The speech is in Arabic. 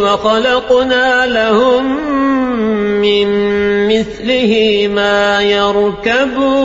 وَخَلَقْنَا لَهُم مِّن مِّثْلِهِ مَا يَرْكَبُونَ.